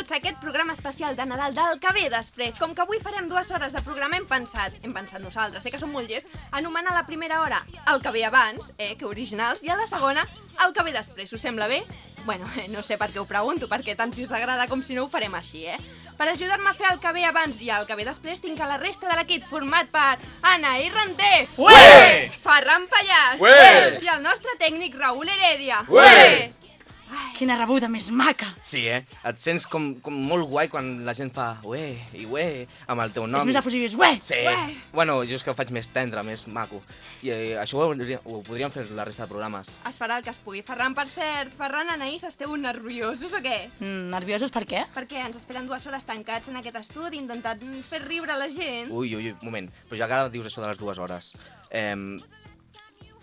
Benvinguts a aquest programa especial de Nadal del que ve després. Com que avui farem dues hores de programa, hem pensat, hem pensat nosaltres, sé que som molt llest, anomenar la primera hora el que ve abans, eh, que originals, i a la segona el que ve després. Us sembla bé? Bueno, eh, no sé per què ho pregunto, perquè tant si us agrada com si no ho farem així, eh? Per ajudar-me a fer el que ve abans i el que ve després, tinc a la resta de l'equip format per Anna i Renter, Ué! Ferran Pallàs Ué! i el nostre tècnic Raül Heredia. Ué! Quina rebuda més maca! Sí, eh? Et sents com, com molt guai quan la gent fa ué i ué amb el teu nom. És més efusiu, és ué! Sí. Ué. Bueno, jo és que ho faig més tendre, més maco. I eh, això ho, ho podríem fer la resta de programes. Es farà el que es pugui. Ferran, per cert, Ferran, Anaïs, esteu nerviosos o què? Mm, nerviosos per què? Perquè ens esperen dues hores tancats en aquest estudi intentant fer riure la gent. Ui, ui, ui, moment. Però ja que ara dius això de les dues hores. Eh,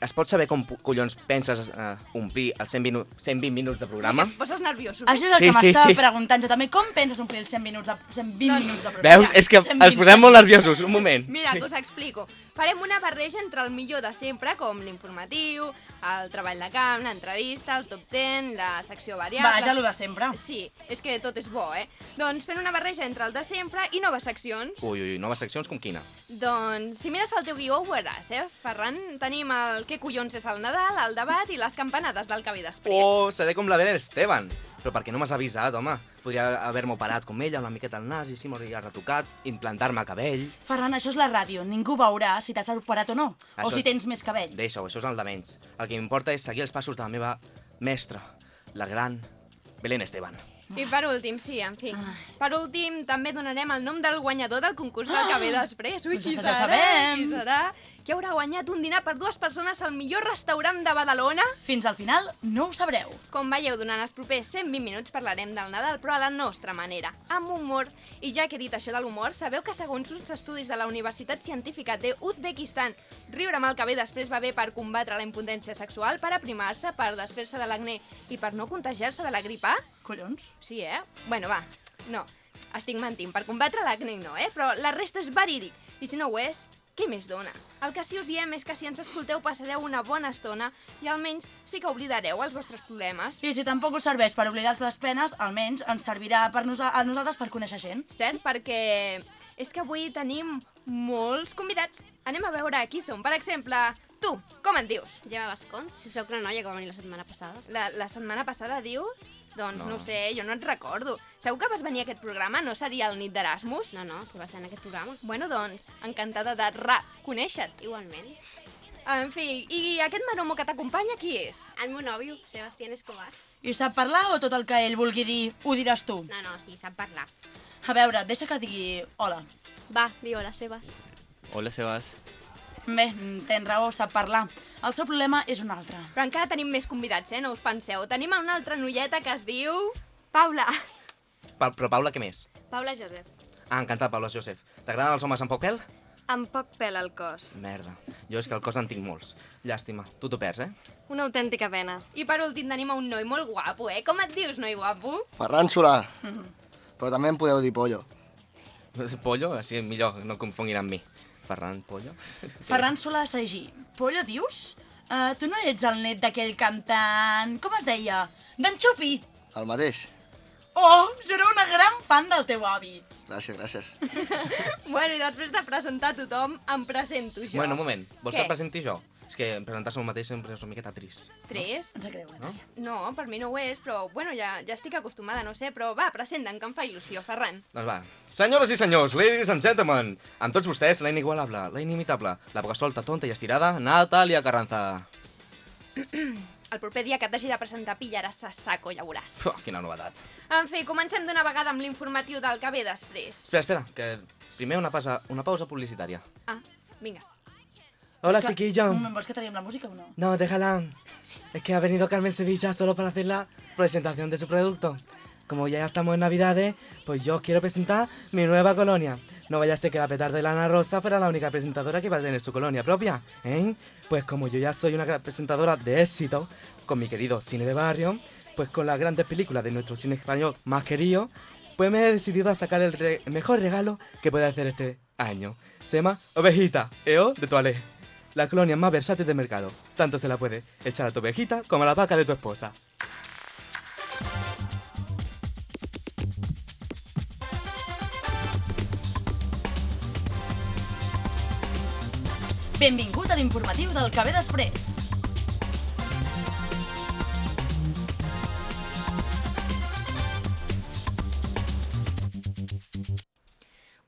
es pot saber com collons penses eh, omplir els 120, minu 120 minuts de programa? Poses nerviosos. Això és el Sí, que sí, m'estava sí. preguntant jo també. Com penses omplir els 100 minuts de, 120 Doncs- minuts de programa? Veus? És que 120. ens posem molt nerviosos. Un moment. Mira, que us explico. Farem una barreja entre el millor de sempre, com l'informatiu, el treball de camp, l'entrevista, el top 10, la secció variable... Vaja, lo de sempre. Sí, és que tot és bo, eh? Doncs fent una barreja entre el de sempre i noves seccions. Ui, ui, noves seccions com quina? Doncs, si mires el teu guió ho veuràs, eh? Ferran, tenim el què collons és el Nadal, el debat i les campanades del que ve després. Oh, seré com la Belén Esteban. Però per què no m'has avisat, home? Podria haver-me operat com ella, una miqueta al nas, i sí, m'hauria retocat, implantar-me cabell. Ferran, això és la ràdio. Ningú veurà si t'has operat o no. O Això- si tens més cabell. Deixa-ho, això és el de menys. El que m'importa és seguir els passos de la meva mestra, la gran Belén Esteban. I per últim, sí, en fi. Per últim, també donarem el nom del guanyador del concurs del que ve després. Ui, Doncs qui ja ho serà? sabem. Qui serà? Qui haurà guanyat un dinar per dues persones al millor restaurant de Badalona? Fins al final no ho sabreu. Com veieu, durant els propers 120 minuts parlarem del Nadal, però a la nostra manera, amb humor. I ja que he dit això de l'humor, sabeu que segons uns estudis de la Universitat Científica de Uzbekistan, riure amb el ve després va bé per combatre la impotència sexual, per aprimar-se, per desfer-se de l'acné i per no contagiar-se de la grip A? Collons. Sí, eh? Bueno, va, no, estic mentint, per combatre l'acné no, eh? Però la resta és verídic, i si no ho és, què més dona? El que sí us diem és que si ens escolteu passareu una bona estona i almenys sí que oblidareu els vostres problemes. I si tampoc us serveix per oblidar les penes, almenys ens servirà per nosa a nosaltres per conèixer gent. Cert? Perquè és que avui tenim molts convidats. Anem a veure qui són. Per exemple, tu, com et dius? Gemma Bascón, si sóc la noia que va venir la setmana passada. La, la setmana passada dius? Doncs no. No. sé, jo no et recordo. Segur que vas venir a aquest programa? No seria el nit d'Erasmus? No, no, que va ser en aquest programa. Bueno, doncs, encantada de ra conèixer-te. Igualment. En fi, i aquest maromo que t'acompanya qui és? El meu nòvio, Sebastián Escobar. I sap parlar o tot el que ell vulgui dir ho diràs tu? No, no, sí, sap parlar. A veure, deixa que digui hola. Va, di hola, Sebas. Hola, Sebas. Bé, tens raó, sap parlar. El seu problema és un altre. Però encara tenim més convidats, eh? No us penseu. Tenim una altra noieta que es diu... Paula. Pa però, Paula, què més? Paula Josep. Ah, encantat, Paula Josep. T'agraden els homes amb poc pèl? Amb poc pèl al cos. Merda. Jo és que el cos en tinc molts. Llàstima. Tu t'ho perds, eh? Una autèntica pena. I per últim tenim un noi molt guapo, eh? Com et dius, noi guapo? Ferran Solà. Però també em podeu dir pollo. Pollo? Així millor, no confonguin amb mi. Ferran Pollo? Ferran Solà Sagí. Pollo, dius? Uh, tu no ets el net d'aquell cantant... Com es deia? D'en Xupi. El mateix. Oh, jo era una gran fan del teu avi. Gràcies, gràcies. Bueno, i després de presentar tothom, em presento jo. Bueno, un moment. Vols Què? que et presenti jo? És que presentar-se un mateix sempre és una miqueta trist. Tres? Ens creu, No? No, per mi no ho és, però bueno, ja, ja estic acostumada, no sé, però va, presenta'm, que em fa il·lusió, Ferran. Doncs va. Senyores i senyors, ladies and gentlemen, amb tots vostès, la inigualable, la inimitable, la boca solta, tonta i estirada, Natàlia Carranza. El proper dia que et hagi de presentar pillaràs a saco, ja veuràs. Uf, quina novetat. En fi, comencem d'una vegada amb l'informatiu del que ve després. Espera, espera, que primer una pausa, una pausa publicitària. Ah, vinga. Hola, Que- chiquillo. ¿Vols que traiem la música o no? No, déjala. Es que ha venido Carmen Sevilla solo para hacer la presentación de su producto. Como ya estamos en Navidades, pues yo quiero presentar mi nueva colonia. No vaya a ser que la petarda de la Ana Rosa fuera la única presentadora que va a tener su colonia propia, ¿eh? Pues como yo ya soy una presentadora de éxito, con mi querido cine de barrio, pues con las grandes películas de nuestro cine español más querido, pues me he decidido a sacar el, re- mejor regalo que pueda hacer este año. Se llama Ovejita, EO de Toilette. La colonia más versátil del mercado. Tanto se la puede echar a tu ovejita como a la vaca de tu esposa. Benvingut a l'informatiu del ve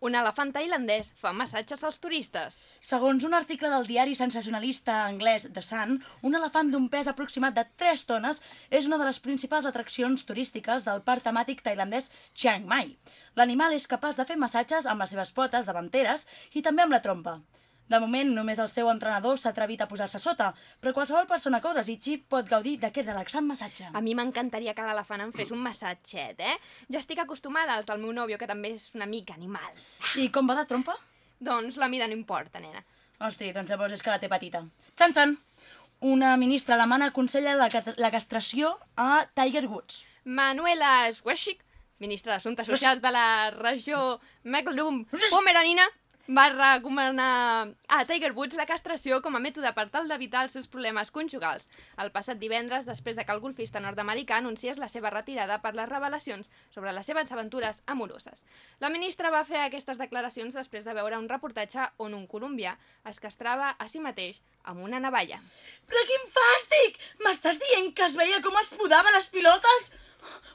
Un elefant tailandès fa massatges als turistes. Segons un article del diari sensacionalista anglès The Sun, un elefant d'un pes aproximat de 3 tones és una de les principals atraccions turístiques del parc temàtic tailandès Chiang Mai. L'animal és capaç de fer massatges amb les seves potes davanteres i també amb la trompa. De moment, només el seu entrenador s'ha atrevit a posar-se sota, però qualsevol persona que ho desitgi pot gaudir d'aquest relaxant massatge. A mi m'encantaria que l'elefant em fes un massatget, eh? Ja estic acostumada als del meu nòvio, que també és una mica animal. I com va de trompa? Doncs la mida no importa, nena. Hosti, doncs llavors és que la té petita. Txan, txan! Una ministra alemana aconsella la, la castració a Tiger Woods. Manuela Schwesig, ministra d'Assumptes Socials de la regió Mecklenburg-Pomeranina, va recomanar a Tiger Woods la castració com a mètode per tal d'evitar els seus problemes conjugals. El passat divendres, després de que el golfista nord-americà anunciés la seva retirada per les revelacions sobre les seves aventures amoroses. La ministra va fer aquestes declaracions després de veure un reportatge on un colombià es castrava a si mateix amb una navalla. Però quin fàstic! M'estàs dient que es veia com es podava les pilotes?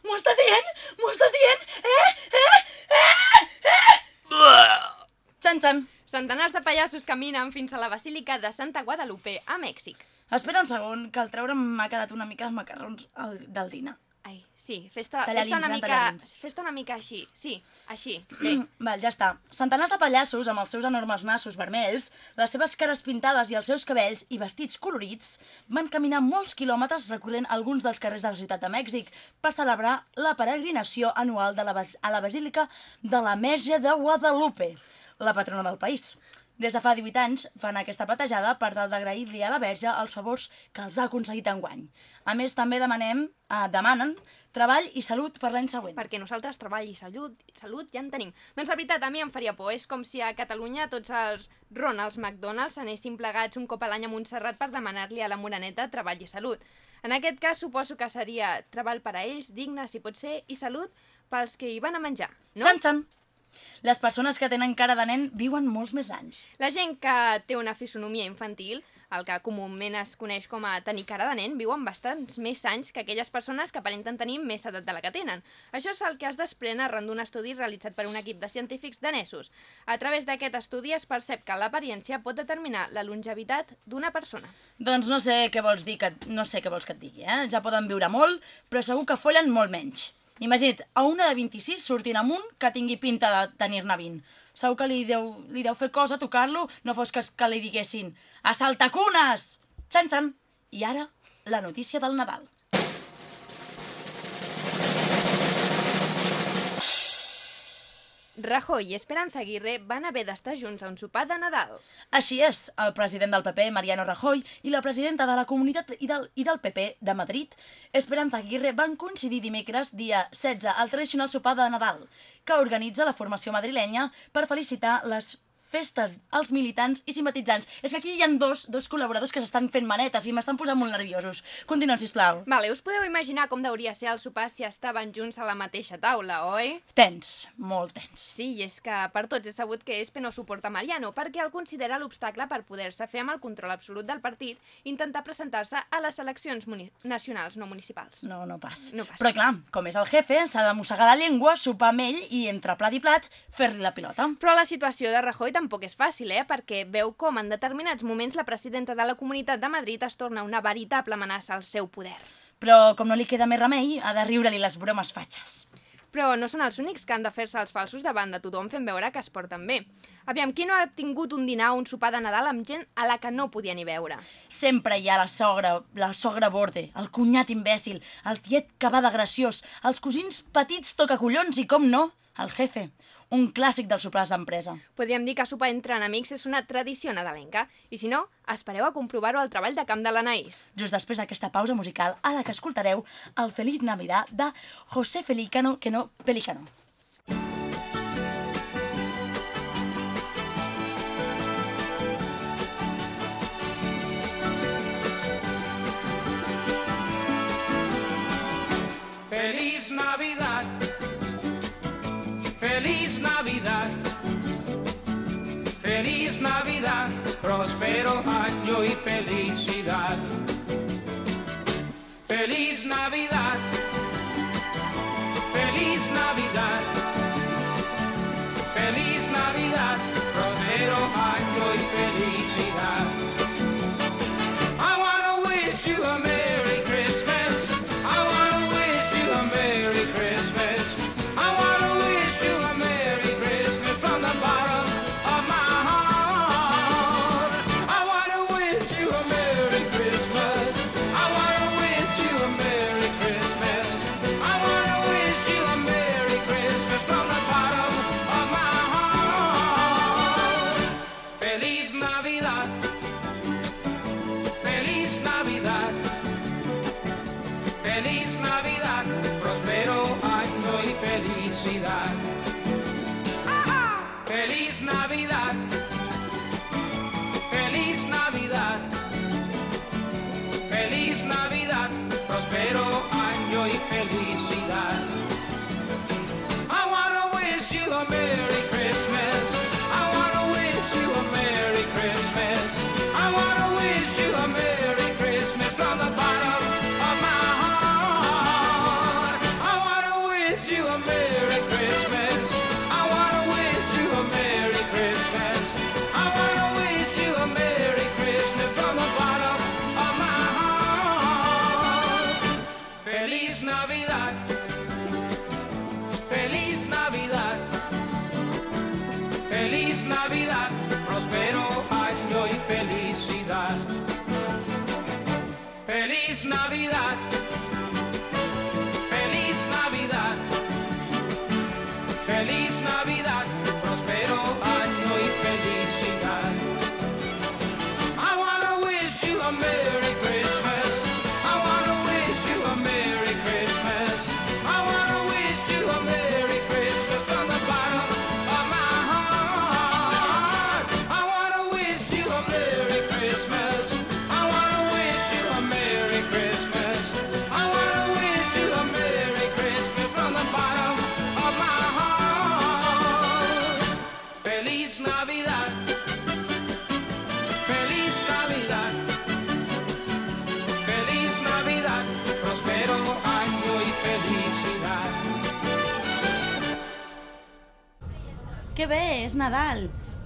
M'ho estàs dient? M'ho estàs dient? Eh? Eh? Eh? Eh? Txan, txan. Centenars de pallassos caminen fins a la Basílica de Santa Guadalupe, a Mèxic. Espera un segon, que al treure'm m'ha quedat una mica els macarrons al, del dinar. Ai, sí, fes-te Tallarins, fes una nen, mica... Fes-te una mica així, sí, així. Bé, Val, ja està. Centenars de pallassos amb els seus enormes nassos vermells, les seves cares pintades i els seus cabells i vestits colorits van caminar molts quilòmetres recorrent alguns dels carrers de la ciutat de Mèxic per celebrar la peregrinació anual de la a la Basílica de la Merge de Guadalupe, la patrona del país. Des de fa 18 anys fan aquesta patejada per tal d'agrair-li a la Verge els favors que els ha aconseguit enguany. A més, també demanem, eh, demanen treball i salut per l'any següent. perquè nosaltres treball i salut, salut ja en tenim. Doncs la veritat, a mi em faria por. És com si a Catalunya tots els Ronalds McDonald's anessin plegats un cop a l'any a Montserrat per demanar-li a la Moreneta treball i salut. En aquest cas, suposo que seria treball per a ells, digne, si pot ser, i salut pels que hi van a menjar, no? Txan, txan. Les persones que tenen cara de nen viuen molts més anys. La gent que té una fisonomia infantil, el que comúment es coneix com a tenir cara de nen, viuen bastants més anys que aquelles persones que aparenten tenir més edat de la que tenen. Això és el que es desprèn arran d'un estudi realitzat per un equip de científics danesos. A través d'aquest estudi es percep que l'apariència pot determinar la longevitat d'una persona. Doncs no sé què vols dir, que, no sé què vols que et digui, eh? Ja poden viure molt, però segur que follen molt menys. Imagina't, a una de 26 sortint amunt que tingui pinta de tenir-ne 20. Segur que li deu, li deu fer cosa tocar-lo, no fos que, que li diguessin «Assaltacunes!» Txan, txan. I ara, la notícia del Nadal. Rajoy i Esperanza Aguirre van haver d'estar junts a un sopar de Nadal. Així és, el president del PP, Mariano Rajoy, i la presidenta de la Comunitat i del, i del PP de Madrid, Esperanza Aguirre, van coincidir dimecres, dia 16, al tradicional sopar de Nadal, que organitza la formació madrilenya per felicitar les festes als militants i simpatitzants. És que aquí hi ha dos, dos col·laboradors que s'estan fent manetes i m'estan posant molt nerviosos. Continuen, sisplau. Vale, us podeu imaginar com deuria ser el sopar si estaven junts a la mateixa taula, oi? Tens, molt tens. Sí, i és que per tots és sabut que Espe no suporta Mariano, perquè el considera l'obstacle per poder-se fer amb el control absolut del partit i intentar presentar-se a les eleccions nacionals, no municipals. No, no pas. No pas. Però clar, com és el jefe, s'ha de mossegar la llengua, sopar amb ell i entre plat i plat fer-li la pilota. Però la situació de Rajoy tampoc és fàcil, eh? Perquè veu com en determinats moments la presidenta de la Comunitat de Madrid es torna una veritable amenaça al seu poder. Però com no li queda més remei, ha de riure-li les bromes fatxes. Però no són els únics que han de fer-se els falsos davant de tothom fent veure que es porten bé. Aviam, qui no ha tingut un dinar o un sopar de Nadal amb gent a la que no podia ni veure? Sempre hi ha la sogra, la sogra borde, el cunyat imbècil, el tiet que va de graciós, els cosins petits tocacollons i, com no, el jefe. Un clàssic dels sopars d'empresa. Podríem dir que sopar entre enemics és una tradició nadalenca. I si no, espereu a comprovar-ho al treball de camp de l'Anaïs. Just després d'aquesta pausa musical, a la que escoltareu el Feliz Navidad de José Felicano, que no Pelicano. Feliz Navidad. Próspero año y felicidad. Feliz Navidad.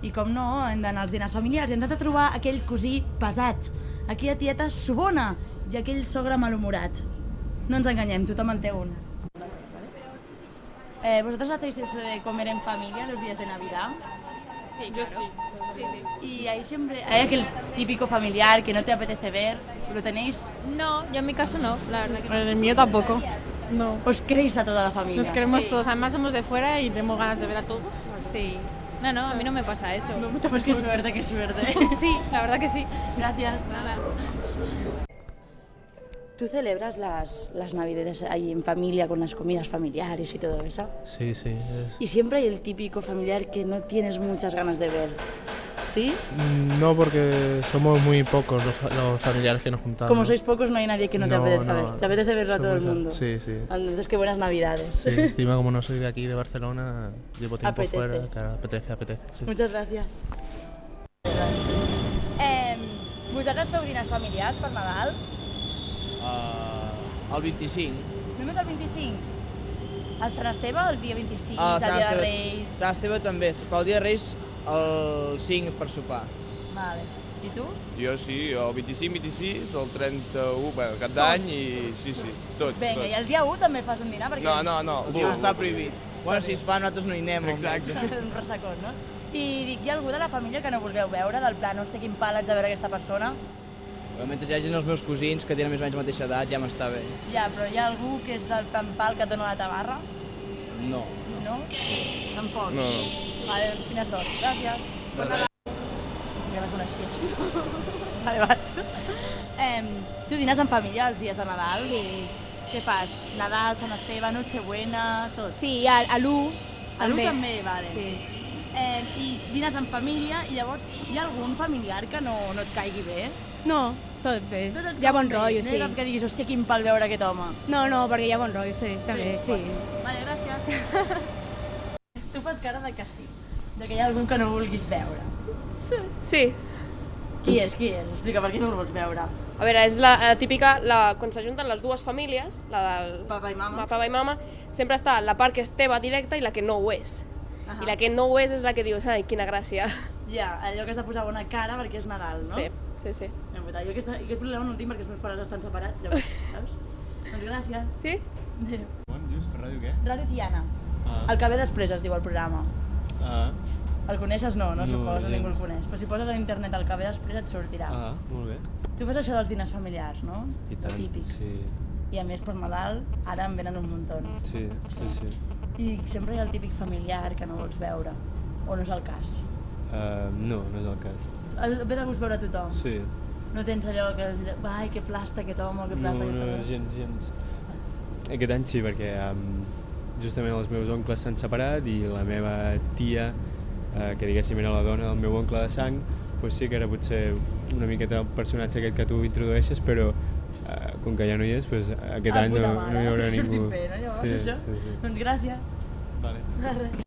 I com no, hem d'anar als dinars familiars i ens hem de trobar aquell cosí pesat, aquella tieta sobona i aquell sogre malhumorat. No ens enganyem, tothom en té un. Eh, ¿Vosotros hacéis eso de comer en familia los días de Navidad? Sí, yo sí. Sí, sí. Y ahí siempre hay aquel típico familiar que no te apetece ver, ¿lo tenéis? No, yo en mi caso no, la verdad que no. En el mío tampoco. No. ¿Os queréis a toda la familia? Nos queremos Sí. todos. Además somos de fuera y tenemos ganas de ver a todos. Sí. No, no, a mí no me pasa eso. Pues qué suerte, qué suerte. Sí, la verdad que sí. Gracias. Nada. ¿Tú celebras las, las navidades ahí en familia con las comidas familiares y todo eso? Sí, sí. es- Y siempre hay el típico familiar que no tienes muchas ganas de ver. ¿Sí? Mm, No, porque somos muy pocos los, los familiares que nos juntamos. Como sois pocos, no hay nadie que no, te No, apetezca no, ver. Te apetece verlo a todo el mundo. Sí, sí. Entonces, qué buenas navidades. Sí, encima como no soy de aquí, de Barcelona, llevo tiempo Apetece. fuera, claro, apetece, apetece. Sí. Muchas gràcies. Eh, vosaltres feu dinars familiars per Nadal? Uh, el 25. Només el 25? El Sant Esteve el dia 26, Ah, el Sant dia de Reis... Sant Esteve també, però el dia de Reis el 5 per sopar. Vale. I tu? Jo sí, el 25, 26, el 31, bueno, cap d'any i sí, sí, tots, Vinga, tots. i el dia 1 també fas un dinar? Perquè No, no, no, El dia està prohibit. Bueno, si es fa, nosaltres no hi anem. Exacte. un ressacón, no? I dic, hi ha algú de la família que no vulgueu veure, del plan, hosti, quin pal haig de veure aquesta persona? Mentre hi hagin els meus cosins, que tenen més o menys la mateixa edat, ja m'està bé. Ja, però hi ha algú que és del plan pal que et dona la tabarra? No. No? Tampoc? No. Vale, doncs quina sort. Gràcies. Bon Nadal. Sí que la coneixies. vale, vale. Em, tu dines en família els dies de Nadal? Sí. Què fas? Nadal, Sant Esteve, Nochebuena, tot? Sí, a, a l'1 A l'1 també, vale. Sí. Eh, I dines en família i llavors hi ha algun familiar que no, no et caigui bé? No, tot bé. Tots et Hi ha bon rotllo, no sí. hi ha cap que diguis, hòstia, quin pal veure aquest home. No, no, perquè hi ha bon rotllo, sí, està bé, sí. Vale, gràcies. fas cara de que sí, de que hi ha algú que no vulguis veure. Sí. Qui és, qui és? Explica per què no el vols veure. A veure, és la, la típica, la, quan s'ajunten les dues famílies, la del papa i mama, papa i mama sempre està la part que és teva directa i la que no ho és. Ahà. I la que no ho és és la que dius, ai, quina gràcia. Ja, allò que has de posar bona cara perquè és Nadal, no? Sí, sí, sí. Ja, veritat, jo aquesta, aquest problema no el tinc perquè els meus pares estan separats, llavors, saps? doncs gràcies. Sí? Adéu. Quan dius per ràdio què? Ràdio Tiana. Ah. El que ve després es diu el programa. Ah, El coneixes? No, no, No, suposo, gens. ningú el coneix. Però si poses a internet el que ve després et sortirà. ah, molt bé. Tu fas això dels diners familiars, no? I tant. Típic. Sí, I a més per Nadal ara en venen un muntó. sí, sí, sí. I sempre hi ha el típic familiar que no vols veure. O no és el cas. Uh, no, no és el cas. El- Ve de gust veure tothom. Sí. No tens allò que... Ai, que plasta aquest home, que No, plasta no, aquesta dona. gens, gens. Aquest any sí, perquè um, justament els meus oncles s'han separat i la meva tia, uh, que diguéssim era la dona del meu oncle de sang, pues sí que era potser una miqueta el personatge aquest que tu introdueixes, però uh, com que ja no hi és, pues, aquest Ah, any no, puta no mare, hi haurà ningú. bé, no, llavors, sí, això? sí, sí. Doncs gràcies. Vale.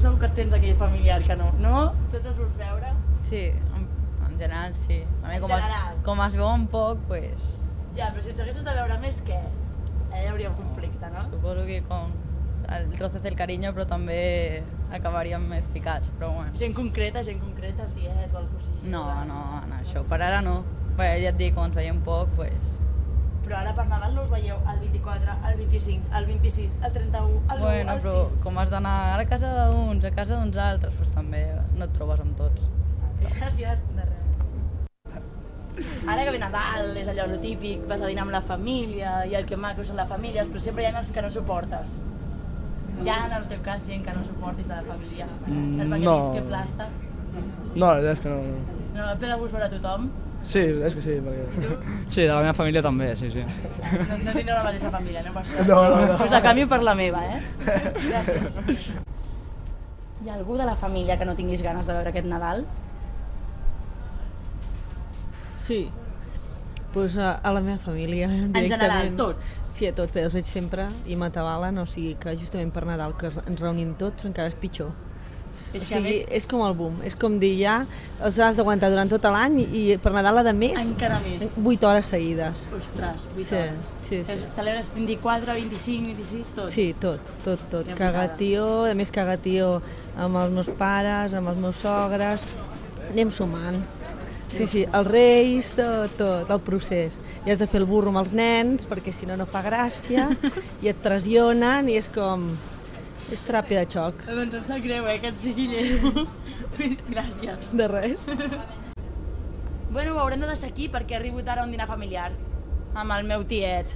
Segur que tens aquell familiar que no, no? Tots els vols veure? Sí, en, en general sí. A mi En com, general. Es, com es veuen poc, pues, Ja, però si ens haguessis de veure més, què? Allà hi hauria un conflicte, no? suposo que com el roces del carinyo, però també acabaríem més picats, però bueno. Gent concreta, gent concreta, el tiet o el cosí. No, no, no, això per ara no. Bé, ja et dic, com ens veiem poc, pues... Però ara per Nadal no us veieu el 24, el 25, el 26, el 31, el 1, Bueno, el però 6. com has d'anar a casa d'uns, a casa d'uns altres, pues també no et trobes amb tots. Gràcies, de res. Ara que ve Nadal, és allò lo típic, vas a dinar amb la família, i el que maco són les famílies, però sempre hi ha els que no suportes. Hi ha en el teu cas gent que no suportis de la família. Mm, perquè no. que plasta. No, la veritat és que no. no. No, et ve de gust veure tothom. Sí, és que sí, perquè... Sí, de la meva família també, sí, sí. No, no tindreu la mateixa família, no? Per això. No, no, no. Pues la canvio per la meva, eh? Gràcies. Hi ha algú de la família que no tinguis ganes de veure aquest Nadal? Sí. Pues a, a la meva família, directament. general, tots? Sí, a tots, però els veig sempre i m'atabalen, o sigui que justament per Nadal que ens reunim tots encara és pitjor. És o sigui, més- és com el boom, és com dir ja els has d'aguantar durant tot l'any i, per Nadal a de més, Encara més. 8 hores seguides. Ostres, vuit Sí, hores. sí, sí. Celebres 24, 25, 26, tot? Sí, tot, tot, tot. Cagatió, a més cagatió amb els meus pares, amb els meus sogres, anem sumant. Sí, sí, els reis, tot, tot, el procés. I has de fer el burro amb els nens, perquè si no, no fa gràcia, i et pressionen, i és com... És teràpia de xoc. Doncs em sap greu, eh, que et sigui lleu. Gràcies. De res. Bueno, ho haurem de deixar aquí perquè arribo ara a un dinar familiar amb el meu tiet.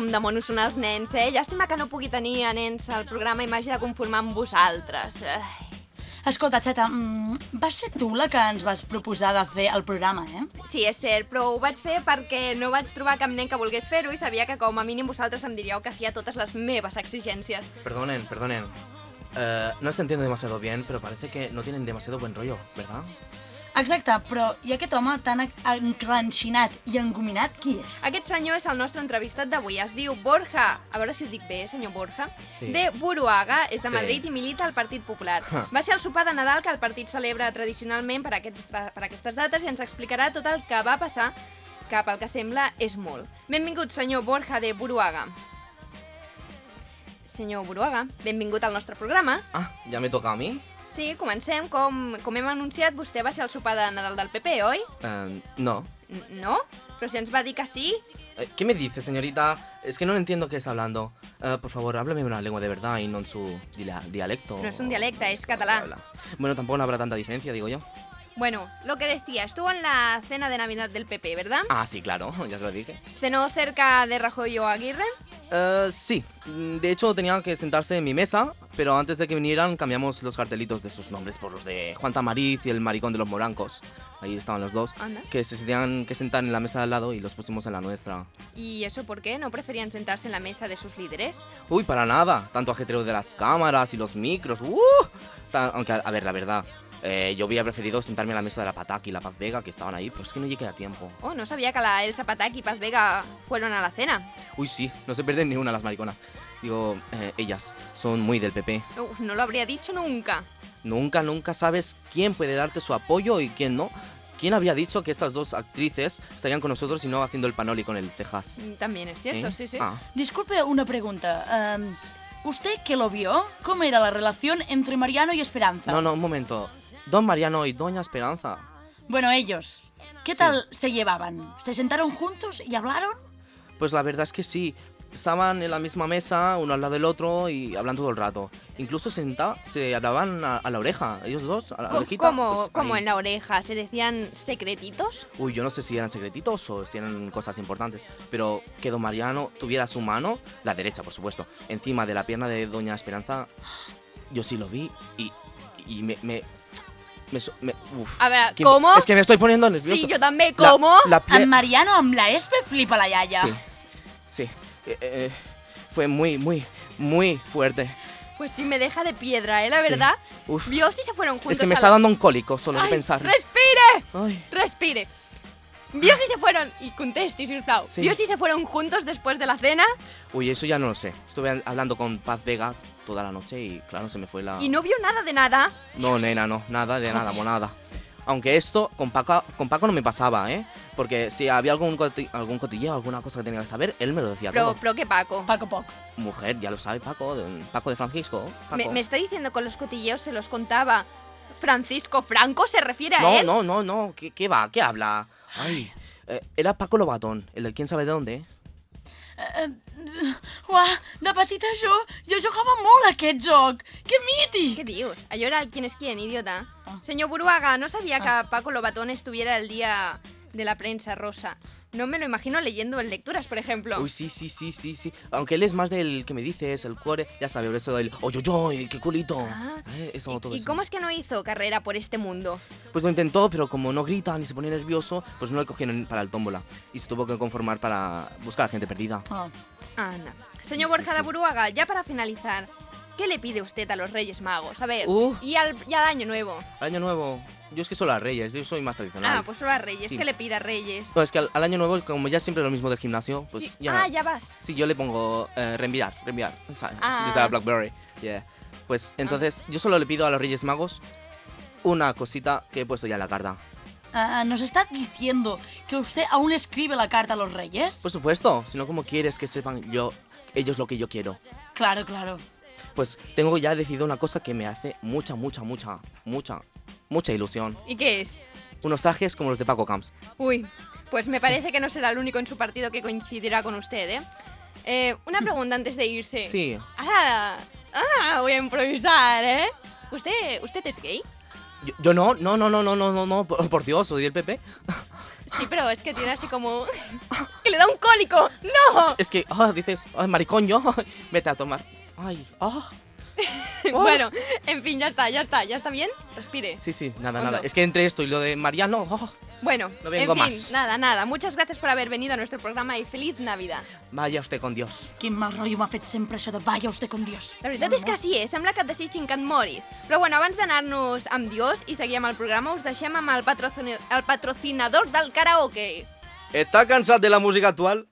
Com de monos són els nens, eh? Llàstima que no pugui tenir a nens al programa i m'hagi de conformar amb vosaltres. Ai. Escolta, Xeta, mm, vas ser tu la que ens vas proposar de fer el programa, eh? Sí, és cert, però ho vaig fer perquè no vaig trobar cap nen que volgués fer-ho i sabia que com a mínim vosaltres em diríeu que sí a totes les meves exigències. Perdonen, perdonen. Eh, no se entiende demasiado bien, pero parece que no tienen demasiado buen rollo, ¿verdad? Exacte, però i aquest home tan encranxinat i engominat, qui és? Aquest senyor és el nostre entrevistat d'avui. Es diu Borja, a veure si ho dic bé, senyor Borja, Sí. de Buruaga, és de Sí. Madrid i milita al Partit Popular. Ah. Va ser el sopar de Nadal que el partit celebra tradicionalment per, aquests, per aquestes dates i ens explicarà tot el que va passar, que pel que sembla és molt. Benvingut, senyor Borja de Buruaga. senyor Buruaga, benvingut al nostre programa. Ah, ja me toca a mi? Sí, comencem. Com, com hem anunciat, vostè va ser al sopar de Nadal del PP, oi? Eh, no. N no? Però si ens va dir que sí. Eh, ¿Qué me dice, señorita? Es que no entiendo qué está hablando. Eh, por favor, háblame una lengua de verdad y no en su dia- dialecto. No és un dialecte, és català. Bueno, tampoco no habrá tanta diferencia, digo yo. Bueno, lo que decía, estuvo en la cena de Navidad del PP, ¿verdad? Ah, sí, claro, ya se lo dije. ¿Cenó cerca de Rajoy o Aguirre? Eh, sí, de hecho tenía que sentarse en mi mesa, pero antes de que vinieran cambiamos los cartelitos de sus nombres por los de Juan Tamariz y el maricón de los morancos. Ahí estaban los dos, Anda. que se tenían que sentar en la mesa de al lado y los pusimos en la nuestra. ¿Y eso por qué? ¿No preferían sentarse en la mesa de sus líderes? Uy, para nada, tanto ajetreo de las cámaras y los micros, ¡uh! Ta- aunque, a ver, la verdad, eh, yo hubiera preferido sentarme en la mesa de la Pataki y la Paz Vega, que estaban ahí, pero es que no llegué a tiempo. Oh, no sabía que la Elsa Patak y Paz Vega fueron a la cena. Uy, sí, no se pierden ni una las mariconas. Digo, eh, ellas son muy del PP. Uf, no lo habría dicho nunca. Nunca, nunca sabes quién puede darte su apoyo y quién no. ¿Quién habría dicho que estas dos actrices estarían con nosotros y no haciendo el panoli con el cejas? Mm, También es cierto, ¿Eh? sí, sí. Ah. Disculpe una pregunta. Em, ¿Usted que lo vio? ¿Cómo era la relación entre Mariano y Esperanza? No, no, un momento. Don Mariano y Doña Esperanza. Bueno, ellos. ¿Qué tal se llevaban? ¿Se sentaron juntos y hablaron? Pues la verdad es que sí. Estaban en la misma mesa, uno al lado del otro y hablan todo el rato. Incluso senta, se hablaban a, a la oreja, ellos dos, a la orejita. ¿Cómo, pues, cómo en la oreja? ¿Se decían secretitos? Uy, yo no sé si eran secretitos o si eran cosas importantes, pero que don Mariano tuviera su mano, la derecha por supuesto, encima de la pierna de doña Esperanza, yo sí lo vi y, y me... me, me me- uf. A ver, Que- ¿cómo? Es que me estoy poniendo nervioso. Sí, yo también, La- ¿cómo? la pie- En Mariano amb la espe flipa la yaya. Sí, sí. Eh, eh, fue muy, muy, muy fuerte. Pues sí, me deja de piedra, ¿eh? La Sí. verdad. Uf. Vio si se fueron juntos Es que me a está la- dando un cólico solo de pensar. ¡Respire! Ay. ¡Respire! ¿Vio si se fueron? Y contesti, sisplau. Sí. ¿Vio si se fueron juntos después de la cena? Uy, eso ya no lo sé. Estuve hablando con Paz Vega toda la noche y claro, se me fue la... Y no vio nada de nada. No, nena, no, nada de nada, monada. Aunque esto con Paco, con Paco no me pasaba, ¿eh? Porque si había algún, coti- algún cotilleo, alguna cosa que tenía que saber, él me lo decía Pero, todo. pero ¿qué Paco? Paco Poc. Mujer, ya lo sabe Paco, de, Paco de Francisco. Paco. Me, me está diciendo con los cotilleos se los contaba Francisco Franco, ¿se refiere a No, él? no, no, no, ¿qué, qué va? ¿Qué habla? Ay, eh, era Paco Lobatón, el de quién sabe de dónde, Uah, de petita jo, jo jugava molt a aquest joc. Que mític! ¿Qué dios? Allò era el quién es quién, idiota. Señor Buruaga, no sabía que Paco Lobatón estuviera el día de la prensa rosa. No me lo imagino leyendo en lecturas, por ejemplo. Uy, sí, sí, sí, sí, sí. Aunque él es más del que me dices, el cuore, ya sabe, por eso del oy, oy, oy, qué culito. Eh, eso, todo Ah. ¿Y eso. cómo es que no hizo carrera por este mundo? Pues lo intentó, pero como no grita ni se pone nervioso, pues no le cogieron para el tómbola. Y se tuvo que conformar para buscar a gente perdida. Anda. Señor Sí, sí, Borja de sí. Buruaga, ya para finalizar, ¿qué le pide usted a los Reyes Magos? A ver, Uh. y, al, y al Año Nuevo. Al año nuevo, yo es que solo a Reyes, yo soy más tradicional. Ah, pues solo a Reyes. Sí. ¿Qué le pide a Reyes? No, es que al, al año nuevo, como ya siempre lo mismo del gimnasio, pues Sí. ya. Ah, ya vas. Sí, yo le pongo eh, reenviar, reenviar. Ah. Desde la Blackberry. Yeah. Pues entonces, yo solo le pido a los Reyes Magos una cosita que he puesto ya en la carta. Ah, ¿Nos está diciendo que usted aún escribe la carta a los reyes? Por supuesto, si no, ¿cómo quieres que sepan yo, ellos lo que yo quiero? Claro, claro. Pues tengo ya decidido una cosa que me hace mucha, mucha, mucha, mucha, mucha ilusión. ¿Y qué es? Unos trajes como los de Paco Camps. Uy, pues me parece que no será el único en su partido que coincidirá con usted, ¿eh? Eh, una pregunta antes de irse. Sí. Ah, ah, voy a improvisar, ¿eh? ¿Usted, usted es gay? Yo, yo no, no, no, no, no, no, no, no, por, por Dios, soy del PP. Sí, pero es que tiene así como... ¡Que le da un cólico! ¡No! Es que, ah, dices, maricón yo, vete a tomar. Ay, ah. bueno, en fin, ya está, ya está, ya está bien. Respire. Sí, sí, nada, nada. Es que entre esto y lo de Mariano, oh, Bueno, No vengo en fin, más. nada, nada. Muchas gracias por haber venido a nuestro programa y feliz Navidad. vaya usted con Dios. Quin mal rotllo m'ha fet sempre això de vaya usted con Dios. La veritat és que sí, eh? sembla que et desitgin que et moris. Però bueno, abans d'anar-nos amb Dios i seguir amb el programa, us deixem amb el, patrocini el patrocinador del karaoke. ¿Estás cansado de la música actual?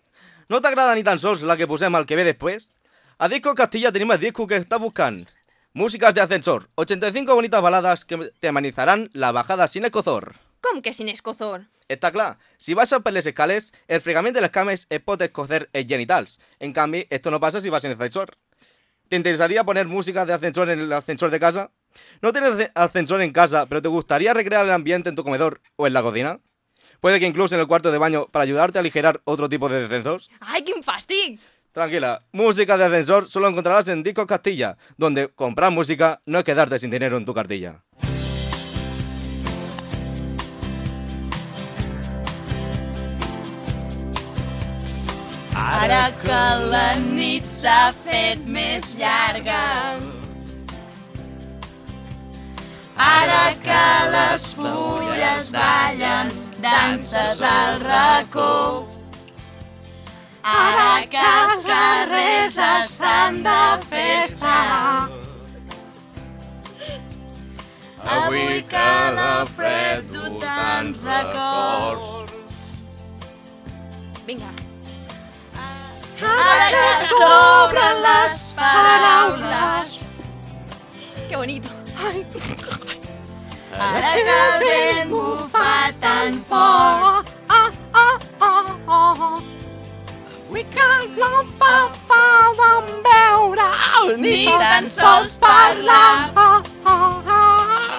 ¿No te agrada ni tan sols la que posemos al que ve después? A Disco Castilla tenemos el disco que estás buscando. Músicas de ascensor, 85 bonitas baladas que te amenizarán la bajada sin escozor. Com que sin escozor? Està clar, si vas per les escales, el fregament de les cames et pot escocer els genitals. En canvi, esto no passa si vas en ascensor. ¿Te interesaría poner música de ascensor en el ascensor de casa? ¿No tienes asce- ascensor en casa, pero te gustaría recrear el ambiente en tu comedor o en la cocina? Puede que incluso en el cuarto de baño para ayudarte a aligerar otro tipo de descensos. Ai, quin fàstic! Tranquila, música de ascensor solo encontrarás en Discos Castilla, donde comprar música no es quedarte sin dinero en tu cartilla. Ara que la nit s'ha fet més llarga Ara que les fulles ballen danses al racó Ara que els carrers estan de festa Avui que la fred du tants records. Vinga. Ara que s'obren les paraules. Que bonito. Ara que el vent bufa tan fort We can't no fa falta veure ni tan sols parlar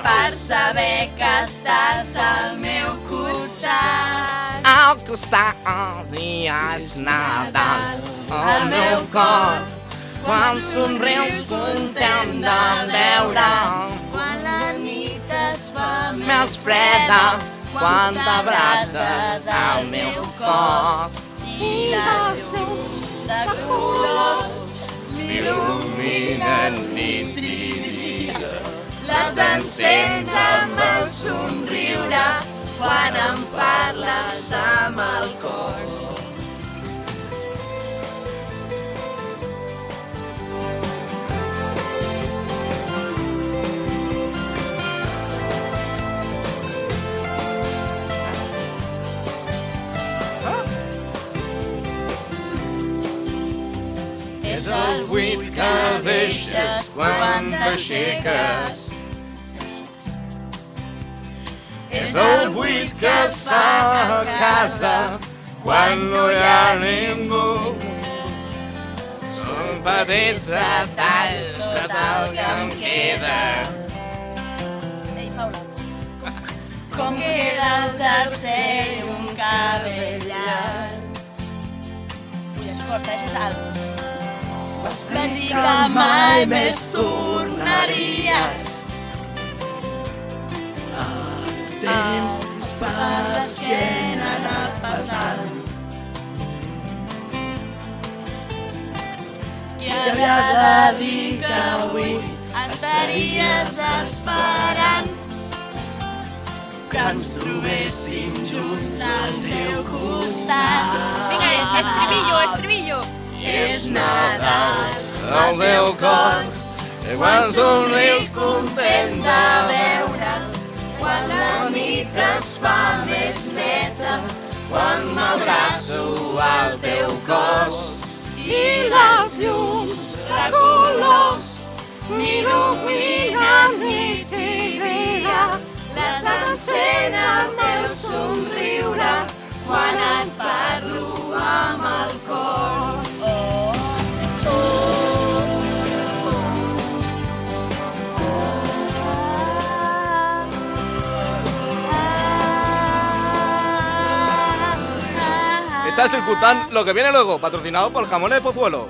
per saber que estàs al meu costat. Al costat i és Nadal al meu cor. Quan somrius content de veure Quan la nit es fa més freda, quan t'abraces al meu cos. Les llums de colors M'il·luminen nit i dia. les encens amb el somriure quan em parles amb el cor. El buit que deixes quan t'aixeques. És el buit que es fa a casa quan no hi ha ningú. Són petits detalls tot el que em queda. Com queda el jersei un cabell llarg. Ui, escolta, això és alt. Vas dir que mai més tornaries. El temps per l'esquena anar passant. I havia de dir que avui estaries esperant que ens trobéssim junts al teu costat. Vinga, estribillo, estribillo. És Nadal. El meu cor, quan somrius content de veure quan la nit es fa més neta quan m'abraço al teu cos. I les llums de colors m'il·luminen nit i dia les encén el teu somriure quan et parlo amb el cor. Estás escuchando lo que viene luego, patrocinado por Jamones Pozuelo.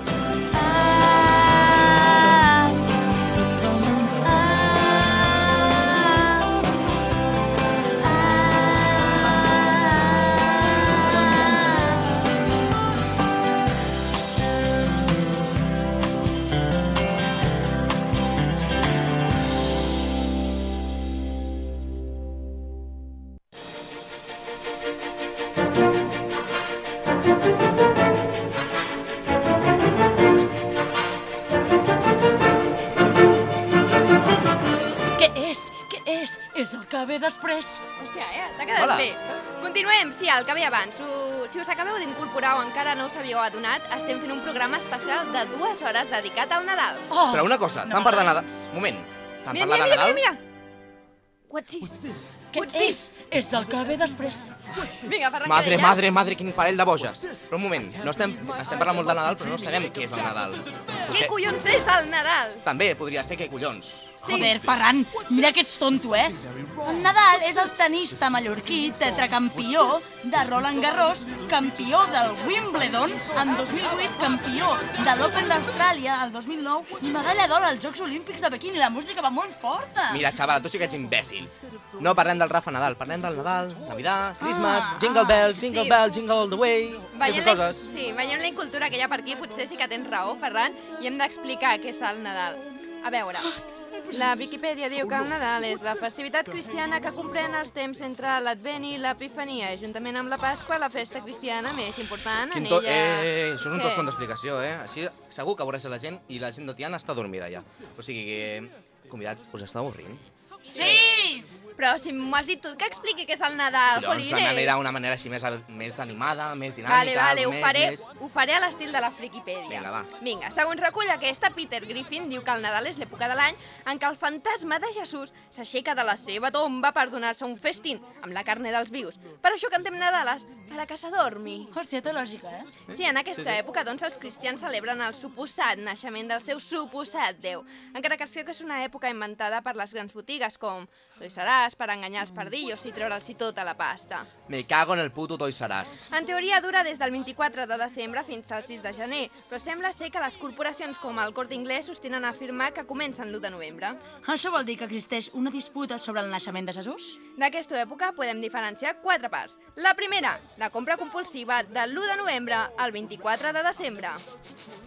És? Què és? És el que ve després. Hòstia, eh? T'ha quedat Hola. bé. Continuem, sí, el que ve abans. U- Si us acabeu d'incorporar o encara no us havíeu adonat, estem fent un programa especial de dues hores dedicat al Nadal. Oh, Però una cosa, no t'han parlat de Nadal... Moment, t'han Mira, mira, de mira, Nadal? mira. What's this? Què és? És el que ve després. Vinga, Ferran, Madre, què madre, madre, quin parell de boges. Però un moment, no estem, estem parlant molt de Nadal, però no sabem què és el Nadal. Què collons és el Nadal? També podria ser que collons. Joder, Ferran, mira que ets tonto, eh? En Nadal és el tenista mallorquí tetracampió de Roland Garros, campió del Wimbledon en 2008, campió de l'Open d'Austràlia el 2009 i medalla d'or als Jocs Olímpics de Pequín i la música va molt forta. Mira, xaval, tu sí que ets imbècil. No parlem del Rafa Nadal, parlem del Nadal, Navidad, Christmas, Jingle Bells, Jingle Sí. Bells, Jingle All the Way, aquestes coses. sí, veient la incultura que hi ha per aquí, potser sí que tens raó, Ferran, i hem d'explicar què és el Nadal. A veure, la Viquipèdia diu que el Nadal és la festivitat cristiana que comprèn els temps entre l'Advent i l'Epifania, juntament amb la Pasqua, la festa cristiana més important Quin en ella... Eh, eh, això és un toston d'explicació, eh? Així segur que veuràs la gent i la gent de Tiana està dormida ja. O sigui que, convidats, us està avorrint? Sí! Però si m'ho has dit tu, que expliqui què és el Nadal, Collons, Jolines. una manera, una manera així més, més animada, més Vale, dinàmica... vale, ho més, faré, Més... ho faré a l'estil de la Friquipèdia. Vinga, va. Vinga, segons recull aquesta, Peter Griffin diu que el Nadal és l'època de l'any en què el fantasma de Jesús s'aixeca de la seva tomba per donar-se un festín amb la carne dels vius. Per això cantem Nadales, per a que s'adormi. Hòstia, té lògica, eh? Sí, en aquesta Sí, sí. època, doncs, els cristians celebren el suposat naixement del seu suposat Déu, encara que es creu que és una època inventada per les grans botigues, com Toys R Us, per enganyar els pardillos i treure'ls tota la pasta. Me cago en el puto Toys R Us. En teoria dura des del 24 de desembre fins al 6 de gener, però sembla ser que les corporacions com el Corte Inglés sostenen a afirmar que comencen l'1 de novembre. Això vol dir que existeix una disputa sobre el naixement de Jesús? D'aquesta època podem diferenciar quatre parts. La primera, la compra compulsiva de l'1 de novembre al 24 de desembre.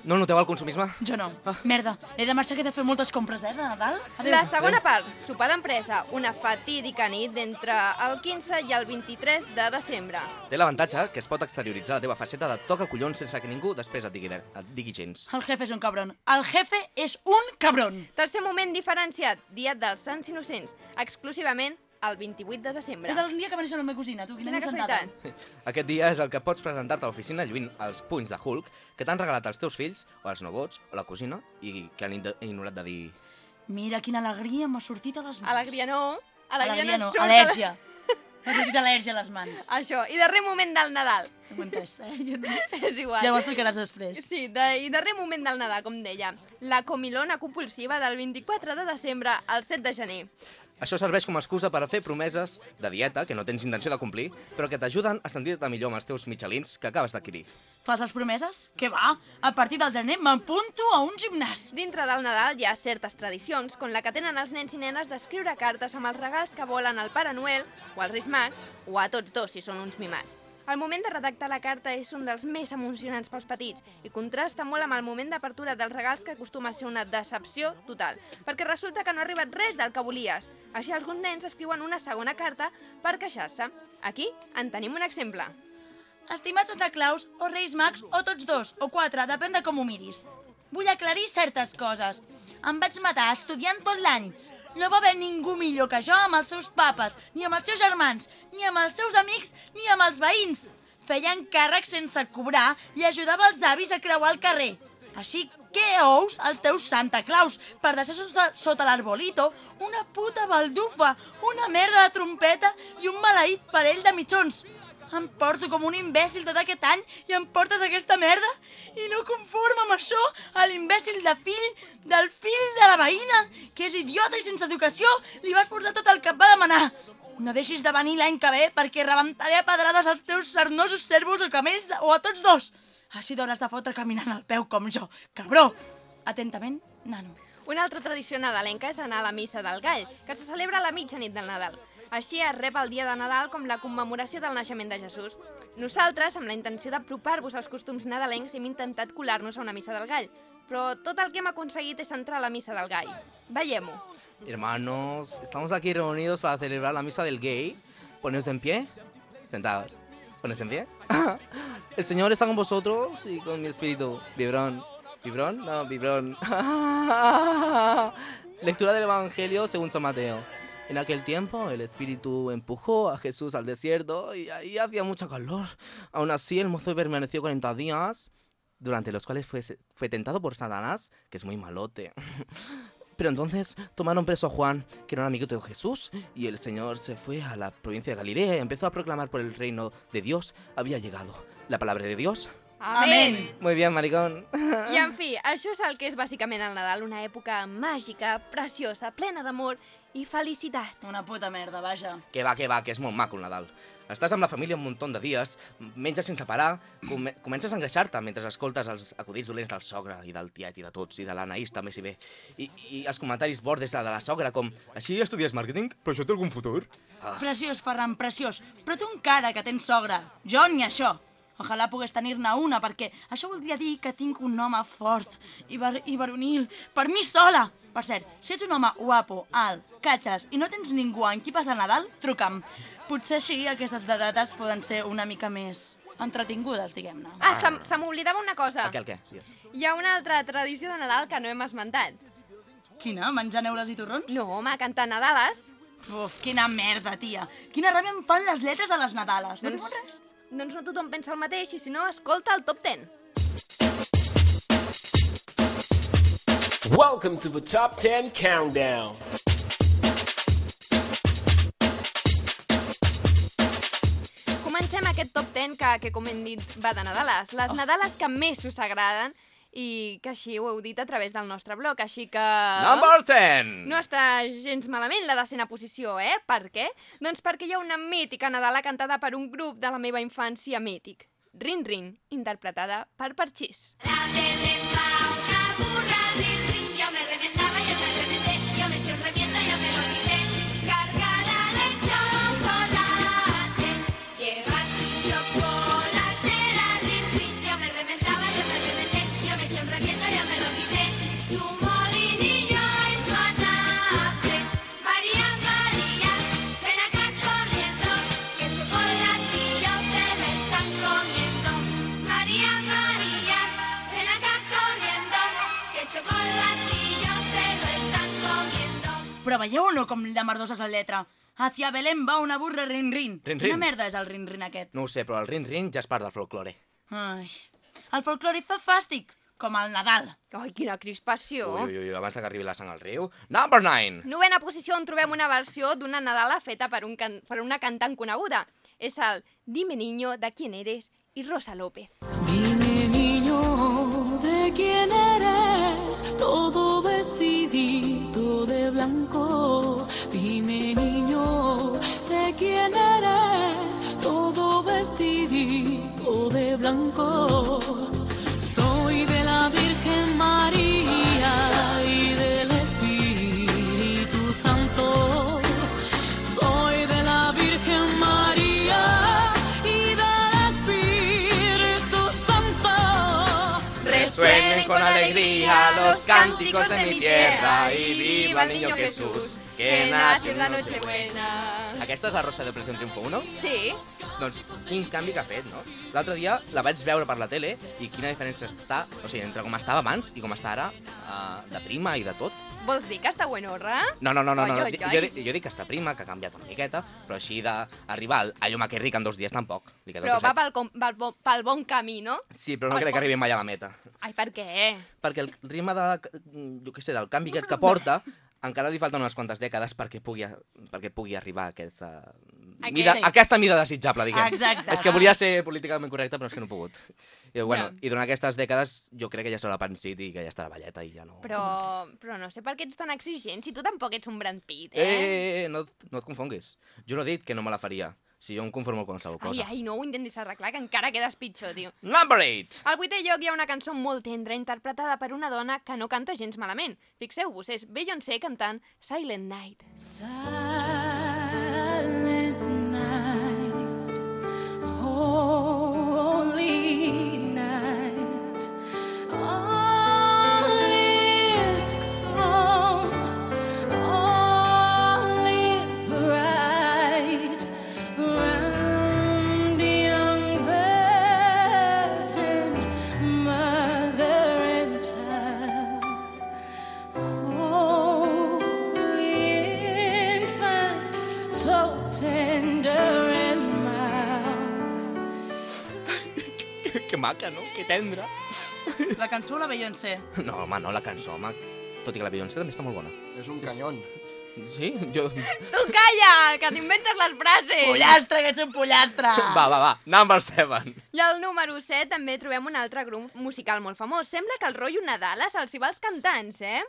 No noteu el consumisme? Jo no. Merda, he de marxar que he de fer moltes compres, eh, de Nadal. Adéu. La segona part, sopar d'empresa, una fatídica nit d'entre el 15 i el 23 de desembre. Té l'avantatge que es pot exterioritzar la teva faceta de toca collons sense que ningú després et digui, et digui gens. El jefe és un cabron. El jefe és un cabron. Tercer moment diferenciat, dia dels Sants Innocents, exclusivament el 28 de desembre. És el dia que va néixer la meva cosina, tu, quina, casualitat. Aquest dia és el que pots presentar-te a l'oficina lluint els punys de Hulk que t'han regalat els teus fills, o els nebots, o la cosina, i que han ignorat de dir... Mira quina alegria m'ha sortit a les mans. Alegria no. Alegria, Alegria no. no, al·lèrgia. M'ha sortit al·lèrgia a les mans. Això, i darrer moment del Nadal. No ho he entès, eh? És igual. Ja ho explicaràs després. Sí, de, i darrer moment del Nadal, com deia. La comilona compulsiva del 24 de desembre al 7 de gener. Això serveix com a excusa per a fer promeses de dieta que no tens intenció de complir, però que t'ajuden a sentir-te millor amb els teus mitjalins que acabes d'adquirir. Falses promeses? Què va? A partir del gener m'apunto a un gimnàs. Dintre del Nadal hi ha certes tradicions, com la que tenen els nens i nenes d'escriure cartes amb els regals que volen al Pare Noel, o als Reis Mags, o a tots dos, si són uns mimats. El moment de redactar la carta és un dels més emocionants pels petits i contrasta molt amb el moment d'apertura dels regals que acostuma a ser una decepció total, perquè resulta que no ha arribat res del que volies. Així alguns nens escriuen una segona carta per queixar-se. Aquí en tenim un exemple. Estimats Santa Claus, o Reis Mags, o tots dos, o quatre, depèn de com ho miris. Vull aclarir certes coses. Em vaig matar estudiant tot l'any. No va haver ningú millor que jo amb els seus papes, ni amb els seus germans, ni amb els seus amics, ni amb els veïns. Feia encàrrecs sense cobrar i ajudava els avis a creuar el carrer. Així que ous els teus Santa Claus per deixar sota, sota l'arbolito una puta baldufa, una merda de trompeta i un maleït parell de mitjons. Em porto com un imbècil tot aquest any i em portes aquesta merda? I no conforme amb això, a l'imbècil de fill del fill de la veïna, que és idiota i sense educació, li vas portar tot el que et va demanar. No deixis de venir l'any que ve perquè rebentaré a pedrades els teus sarnosos servos o camells o a tots dos. Així t'hauràs de fotre caminant al peu com jo, cabró. Atentament, nano. Una altra tradició nadalenca és anar a la missa del gall, que se celebra a la mitjanit del Nadal. Així es rep el dia de Nadal com la commemoració del naixement de Jesús. Nosaltres, amb la intenció d'apropar-vos als costums nadalencs, hem intentat colar-nos a una missa del gall, però tot el que hem aconseguit és entrar a la missa del gall. Veiem-ho. Hermanos, estamos aquí reunidos para celebrar la misa del gay. Poneos en pie. Sentados. Poneos en pie. El Señor está con vosotros y con mi espíritu. Vibrón. ¿Vibrón? No, vibrón. Lectura del Evangelio según San Mateo. En aquel tiempo el espíritu empujó a Jesús al desierto y ahí hacía mucho calor. Aún así el mozo permaneció 40 días, durante los cuales fue, fue tentado por Satanás, que es muy malote. Pero entonces tomaron preso a Juan, que era un amiguito de Jesús, y el Señor se fue a la provincia de Galilea y empezó a proclamar por el reino de Dios. Había llegado la palabra de Dios. Amén. Muy bien, maricón. I, en fi, això és el que és bàsicament el Nadal, una època màgica, preciosa, plena d'amor i felicitat. Una puta merda, vaja. Que va, que va, que és molt maco el Nadal. Estàs amb la família un munt de dies, menges sense parar, come comences a engreixar-te mentre escoltes els acudits dolents del sogre i del tiet i de tots, i de l'Anaïs també si bé. I, I els comentaris bordes de la sogra com «Així estudies màrqueting? Però això té algun futur?» ah. Preciós, Ferran, preciós. Però tu encara que tens sogra. Jo ni això. Ojalà pogués tenir-ne una, perquè això voldria dir que tinc un home fort i, bar i varonil per mi sola. Per cert, si ets un home guapo, alt, catxes i no tens ningú en qui passar Nadal, truca'm. Potser així aquestes dates poden ser una mica més entretingudes, diguem-ne. Ah, se, se m'oblidava una cosa. El què, el què? Digues. Hi ha una altra tradició de Nadal que no hem esmentat. Quina? Menjar neules i torrons? No, home, cantar Nadales. Uf, quina merda, tia. Quina ràbia em fan les lletres de les Nadales. No Doncs- res? Doncs no tothom pensa el mateix i si no, escolta el top 10. Welcome to the Top 10 Countdown. Comencem aquest top 10 que, que com hem dit, va de Nadales. Les Oh. Nadales que més us agraden i que així ho heu dit a través del nostre blog, així que... Number 10! No està gens malament la decena posició, eh? Per què? Doncs perquè hi ha una mítica Nadala cantada per un grup de la meva infància mític. Rin Rin, interpretada per Parxís. Yo Però veieu o no com de merdoses la lletra? Hacia Belén va una burra rin-rin. Quina merda és el rin-rin aquest? No ho sé, però el rin-rin ja és part del folklore. Ai, el folclore fa fàstic, com el Nadal. Ai, quina crispació. Ui, ui, ui, abans que arribi la sang al riu. Number 9! Novena posició on trobem una versió d'una Nadala feta per, un can per una cantant coneguda. És el Dime niño, de quién eres i Rosa López. Dime niño, ¿de quién eres? Todo Dime niño, ¿de quién eres? Todo vestidito de blanco. Los cánticos de mi tierra y viva el niño Jesús, que nació la Nochebuena. Aquesta és la Rosa de Operació Triunfo 1? Sí. Doncs quin canvi que ha fet, no? L'altre dia la vaig veure per la tele i quina diferència està, o sigui, entre com estava abans i com està ara, uh, de prima i de tot. Vols dir que està buenorra? No, no, no, no, no. ai, di- ai. Jo, jo dic que està prima, que ha canviat una miqueta, però així d'arribar al- a Lluma que ric en dos dies tampoc. Li queda Però va pel, com, pel, bon- pel bon camí, no? Sí, però no pel crec que bon- arribi mai a la meta. Ai, per què? Perquè el ritme de, jo què sé, del canvi aquest que porta, encara li falten unes quantes dècades perquè pugui, perquè pugui arribar a aquesta mida, Aquest- a aquesta mida desitjable, diguem. Exacte. És que volia ser políticament correcte, però és que no he pogut. I, bueno, Ja. I durant aquestes dècades jo crec que ja s'haurà pensit i que ja estarà balleta i ja no... Però, però no sé per què ets tan exigent, si tu tampoc ets un Brad Pitt, Eh, eh? eh, eh, no, no et confonguis. Jo no he dit que no me la faria. Si jo em conformo amb qualsevol Ai, cosa. ai, no ho intentis arreglar, que encara quedes pitjor, tio. Number 8! Al vuitè lloc hi ha una cançó molt tendra interpretada per una dona que no canta gens malament. Fixeu-vos, és Beyoncé cantant Silent Night. Silent maca, no? Que tendra. La cançó o la Beyoncé? No, home, no, la cançó, home. Tot i que la Beyoncé també està molt bona. És un canyón. Sí? Jo... Tu calla, que t'inventes les frases! Pollastre, que ets un pollastre! Va, va, va. Number 7. I al número 7 també trobem un altre grup musical molt famós. Sembla que el rotllo Nadala se'ls hi va als cantants, eh?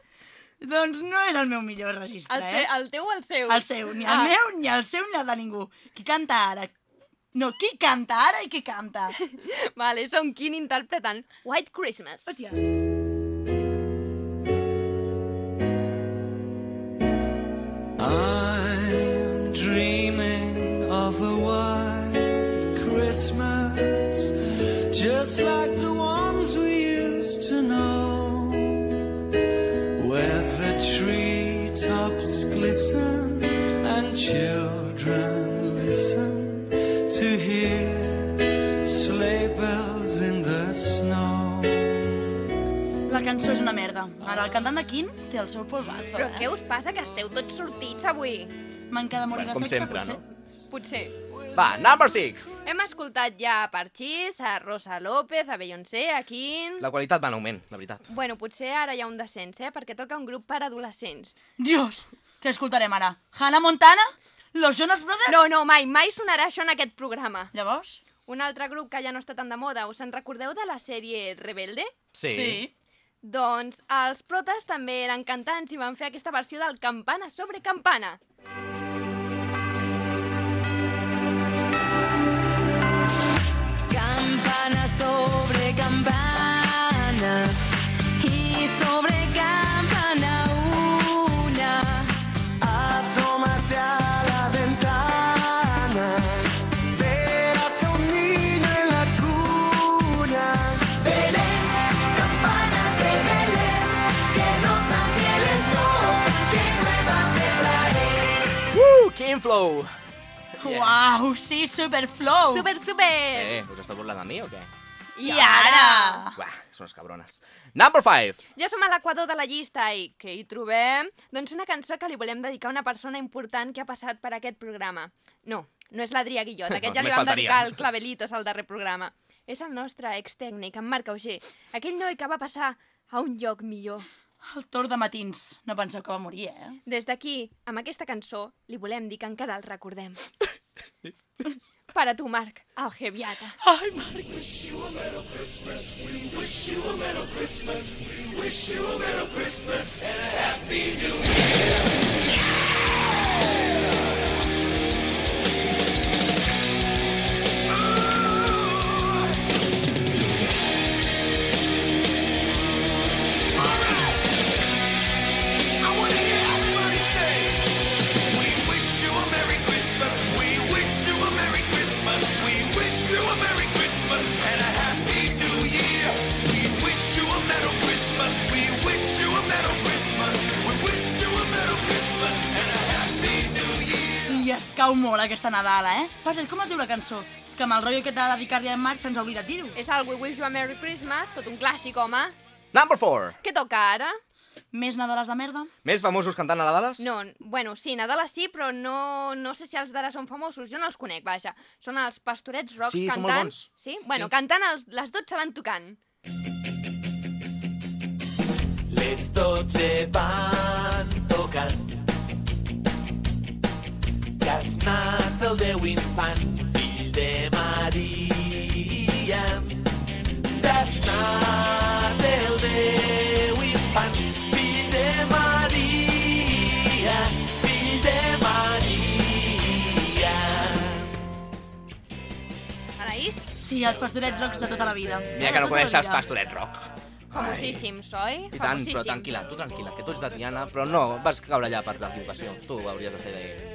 Doncs no és el meu millor registre, El, eh? el teu o el seu? El seu, ni el Ah. meu, ni el seu, ni el de ningú. Qui canta ara? No, qui canta ara i qui canta? Vale, són Queen interpretant White Christmas. Hòstia. Cançó és una merda. Ara, el cantant de Queen té el seu polvazo, Però eh? què us passa, que esteu tots sortits avui? Manca de morir de Com sexe, sempre, potser. Potser. Va, number 6. Hem escoltat ja a Parchís, a Rosa López, a Beyoncé, a Queen... La qualitat va en augment, la veritat. Bueno, potser ara hi ha un descens, eh? Perquè toca un grup per adolescents. Dios! Què escoltarem ara? Hannah Montana? Los Jonas Brothers? No, no, mai, mai sonarà això en aquest programa. Llavors? Un altre grup que ja no està tan de moda, us en recordeu de la sèrie Rebelde? Sí. Sí. Doncs els protes també eren cantants i van fer aquesta versió del campana sobre campana. Campana Uh, King Flow. Uau, sí, Superflow! Super, super! Eh, us esteu burlant de mi o què? I ara? Uah, són unes cabrones. Number 5. Ja som a l'equador de la llista i què hi trobem? Doncs una cançó que li volem dedicar a una persona important que ha passat per aquest programa. No, no és l'Adrià Guillot, aquest ja li vam faltaria. dedicar el Clavelitos al darrer programa. És el nostre ex-tècnic, en Marc Auger, aquell noi que va passar a un lloc millor. El tor de matins. No penseu que va morir, eh? Des d'aquí, amb aquesta cançó, li volem dir que encara el recordem. Per a tu, Marc, el Geviata. Ai, Marc. Wish you a Merry Christmas. We wish you a Merry Christmas. We wish you a Merry Christmas and a Happy New Year. I cau molt aquesta Nadal, eh? Passa, com es diu la cançó? És que amb el rotllo que t'ha de dedicar-li en Marc se'ns ha oblidat dir-ho. És el We Wish You a Merry Christmas, tot un clàssic, home. Number 4. Què toca ara? Més Nadales de merda? Més famosos cantant a Nadales? No, bueno, sí, Nadala sí, però no, no sé si els d'ara són famosos. Jo no els conec, vaja. Són els pastorets rocs Sí, són cantant... molt bons. Sí? Bueno, Sí. cantant els, les 12 van tocant. Les dotze van tocant. Has anat el Déu infant, fill de Maria. Ja has el Déu infant, fill de Maria, fill de Maria. Anaïs? Sí, els pastorets rocs de tota la vida. Mira que no coneix els pastorets rock. Famosíssims, oi? I tant, però tranquil·la, tu tranquil·la, que tu ets de Tiana, però no, vas caure allà per l'equivocació. Tu hauries de ser de...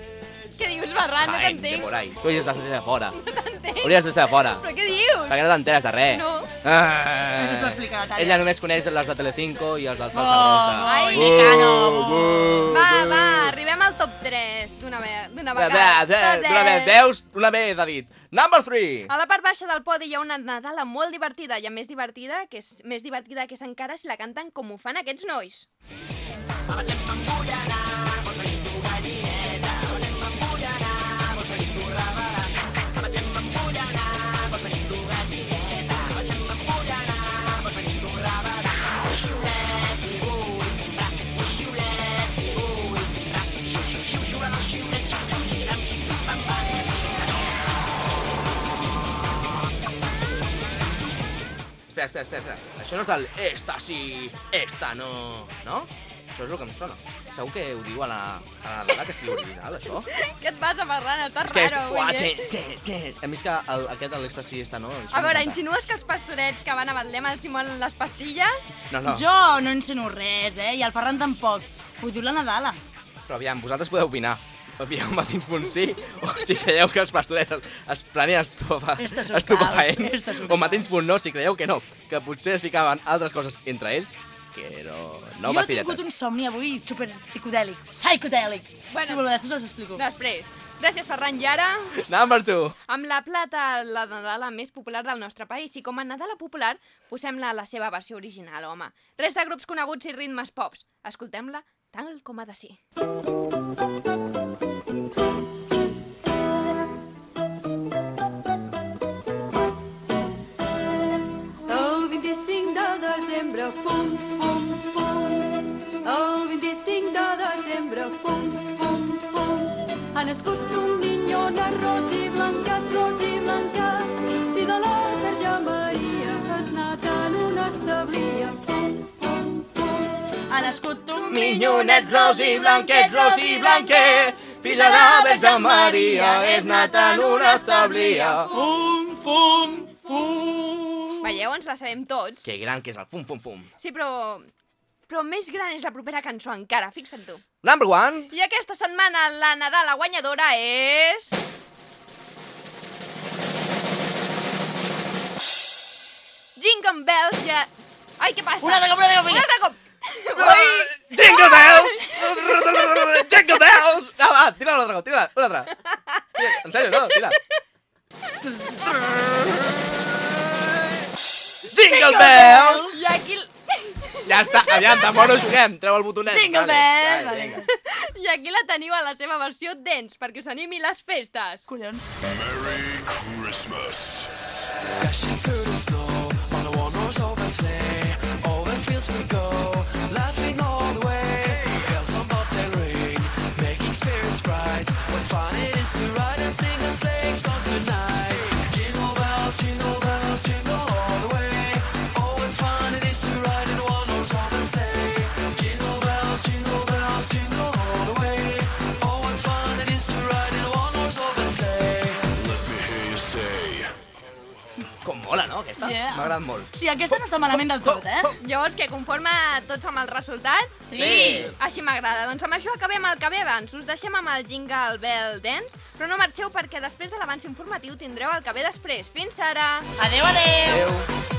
Què dius, Ferran? No Jaén, de t'entenc. por ahí. Tu hauries de ser de fora. t'entenc. Hauries d'estar de fora. Però què dius? Perquè no t'enteres de res. No. Ah. Això s'ho Tàlia. Ella només coneix les de Telecinco i els del Salsa Oh, Rosa. ai, Uh, Mecano. uh. Va, va, arribem al top 3 d'una ve- d'una Ve- vegada. D'una vez, tres. veus? Una vez, ha dit. Number 3. A la part baixa del podi hi ha una Nadala molt divertida i a més divertida, que és més divertida que és encara si la canten com ho fan aquests nois. Espera, espera, espera, espera. Això no és del esta sí, esta no, no? Això és el que em sona. Segur que ho diu a la, a la Nadala, que sigui original, això? Què et passa, Ferran? Estàs és que raro, Uah, avui, té, eh? té, té. A mi és que el, aquest de l'esta sí, esta no... això A veure, insinues que els pastorets que van a Betlem els hi molen les pastilles? No, no. Jo no insinuo res, eh? I el Ferran tampoc. Ho diu la Nadala. Però aviam, vosaltres podeu opinar. Aviam, matins.punt sí, o si creieu que els pastorets es, es prenien son estupefaents, o matins.punt no, si creieu que no, que potser es ficaven altres coses entre ells, però no jo he tingut un somni avui super psicodèlic. Psicodèlic. Bueno, si voleu, després us explico. Després. Gràcies, Ferran. I ara, Number two. amb la plata, la Nadala més popular del nostre país. I com a Nadala popular, posem-la a la seva versió original, home. Res de grups coneguts i ritmes pops. Escoltem-la tal com ha de ser. Nascut un Minyonet ros i blanquet, ros i blanquet, fill de la Verge Maria, és nat en una establia. Fum, fum, fum. Veieu, ens la sabem tots. Que gran que és el fum, fum, fum. Sí, però... Però més gran és la propera cançó encara, fixa't tu. Number one. I aquesta setmana la Nadala guanyadora és... Jingle Bells ja... Ai, què passa? Un altre cop, un altre cop, Un altre cop! Jingle bells! Jingle bells! Va, va, tira un altre cop, tira un altre. Tira, en sèrio, no, tira. Jingle bells! I aquí... Ja està, aviam, tampoc no juguem, treu el botonet. Jingle bells! vale. I aquí la teniu a la seva versió dance, perquè us animi les festes. Collons. Merry Christmas. Yeah. M'ha agradat molt. Sí, aquesta no està malament del tot, eh? Llavors, que conforme tots amb els resultats? Sí. Així m'agrada. Doncs amb això acabem el que ve abans. Us deixem amb el Jingle Bell Dance, però no marxeu perquè després de l'abans informatiu tindreu el que ve després. Fins ara! Adeu, adeu! Adeu.